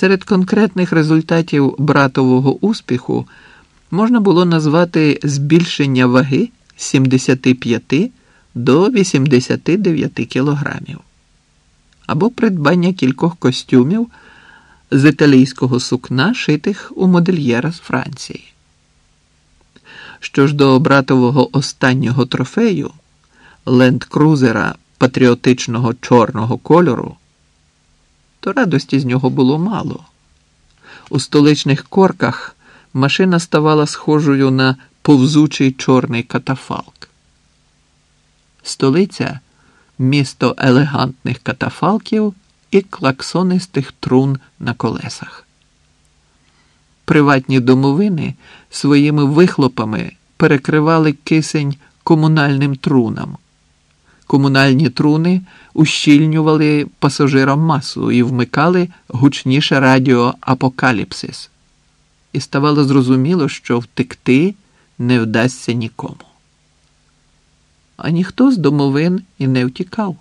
Серед конкретних результатів братового успіху можна було назвати збільшення ваги з 75 до 89 кілограмів або придбання кількох костюмів з італійського сукна, шитих у модельєра з Франції. Що ж до братового останнього трофею ленд-крузера патріотичного чорного кольору, то радості з нього було мало. У столичних корках машина ставала схожою на повзучий чорний катафалк. Столиця місто елегантних катафалків і клаксонистих трун на колесах. Приватні домовини своїми вихлопами перекривали кисень комунальним трунам. Комунальні труни ущільнювали пасажирам масу і вмикали гучніше радіо Апокаліпсис. І ставало зрозуміло, що втекти не вдасться нікому. А ніхто з домовин і не втікав.